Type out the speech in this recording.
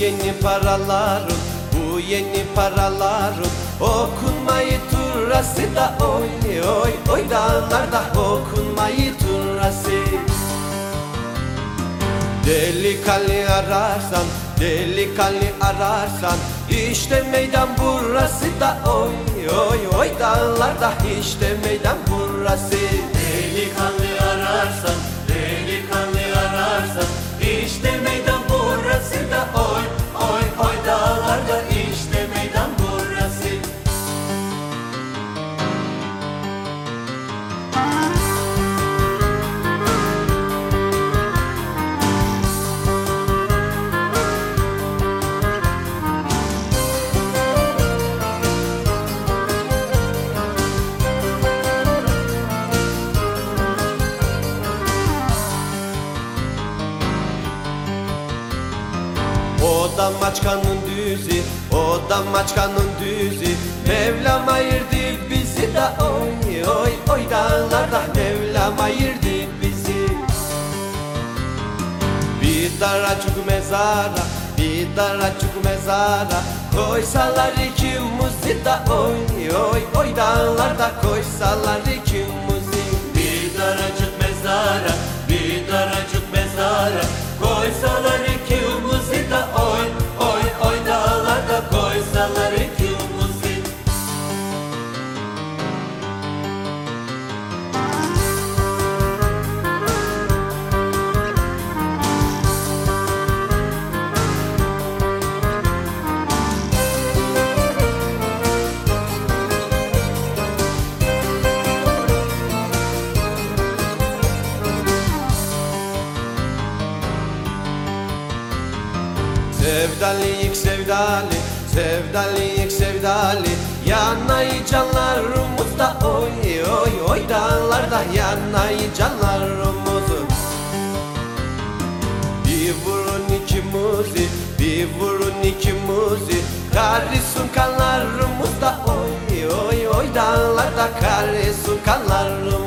yeni paraların Bu yeni paraların Okunmayı turası da Oy oy oy dağlarda Okunmayı turası Delikanlı ararsan, delikanlı ararsan işte meydan burası da oy oy oy dağlarda işte meydan burası O da maçkanın düzü, o da maçkanın düzü. Mevlam ayırdı bizi da oy oy oy dağlarda. Mevlam ayırdı bizi. Bir daracık mezara, bir daracık mezara. Koysalar ikimizi da oy oy oy dağlarda. Koysalar ikimizi Bir daracık mezara, bir daracık mezara. Koysalar Sevdalıyık sevdalı, sevdalıyık sevdalı Yanayı canlarımızda oy oy oy dağlarda yanayı canlarımızı Bir vurun ikimizi, bir vurun ikimizi Karısun kanlarımızda oy oy oy dağlarda karısun kanlarımızda